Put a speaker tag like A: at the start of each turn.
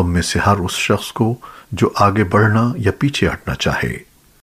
A: तुम में से हर उस शख्स को जो आगे बढ़ना या पीछे हटना चाहे।